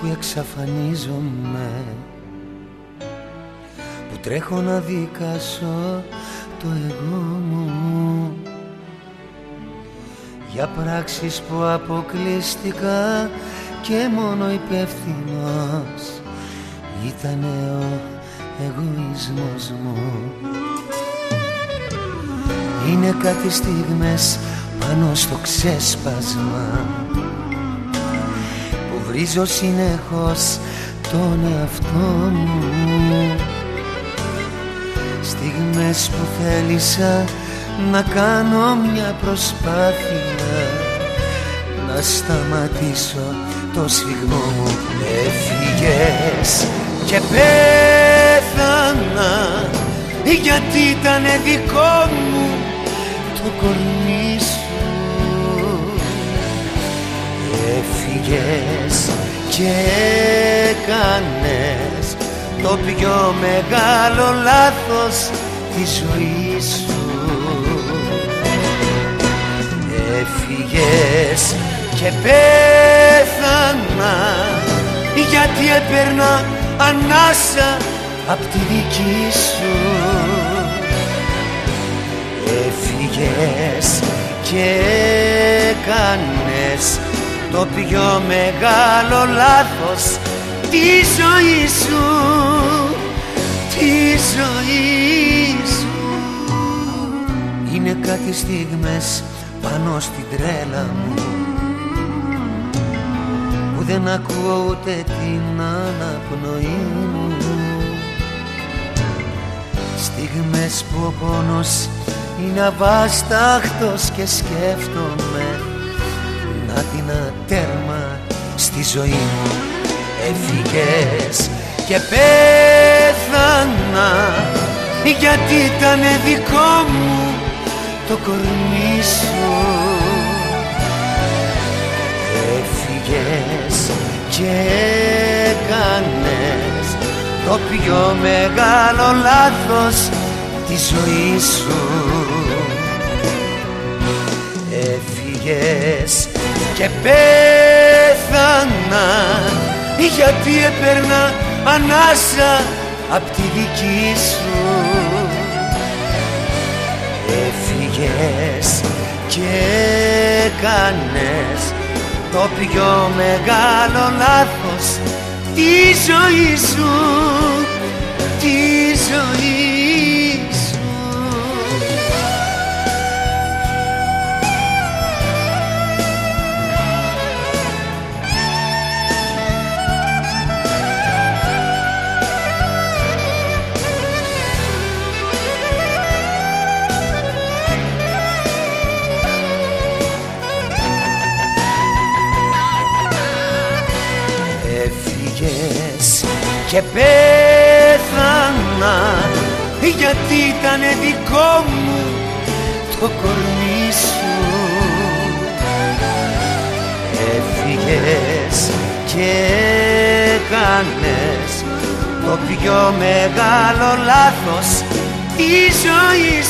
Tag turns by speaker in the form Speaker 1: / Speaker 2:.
Speaker 1: που εξαφανίζομαι Που τρέχω να δικάσω το εγώ μου. Για πράξεις που αποκλείστηκα και μόνο υπεύθυνος ήταν ο εγωισμός μου. Είναι κάτι στιγμές πάνω στο ξέσπασμα που βρίζω συνεχώς τον εαυτό μου. Στιγμές που θέλησα να κάνω μια προσπάθεια να σταματήσω το σφιγμό μου Έφυγες και πέθανα γιατί ήταν δικό μου το κορμί σου Έφυγες και έκανες το πιο μεγάλο λάθος της ζωής σου. Έφυγες και πέθανα γιατί έπαιρνα ανάσα απ' τη δική σου. Έφυγες και έκανες το πιο μεγάλο λάθος τη ζωή σου τη ζωή σου. Είναι κάτι στιγμές πάνω στην τρέλα μου που δεν ακούω ούτε την αναπνοή μου. Στιγμές που ο πόνος είναι αβάσταχτος και σκέφτομαι να την τέρμα στη ζωή μου. Έφυγες και πέθανα γιατί ήταν δικό μου το κορμί σου. Έφυγες και έκανες το πιο μεγάλο λάθος τη ζωή σου και πέθανα γιατί έπαιρνα ανάσα απ' τη δική σου. Έφυγες και έκανες το πιο μεγάλο λάθος τη ζωή σου, και πέθανα γιατί ήταν δικό μου το κορμί σου. Έφυγες και έκανες το πιο μεγάλο λάθος. Τη ζωή σου τη ζωή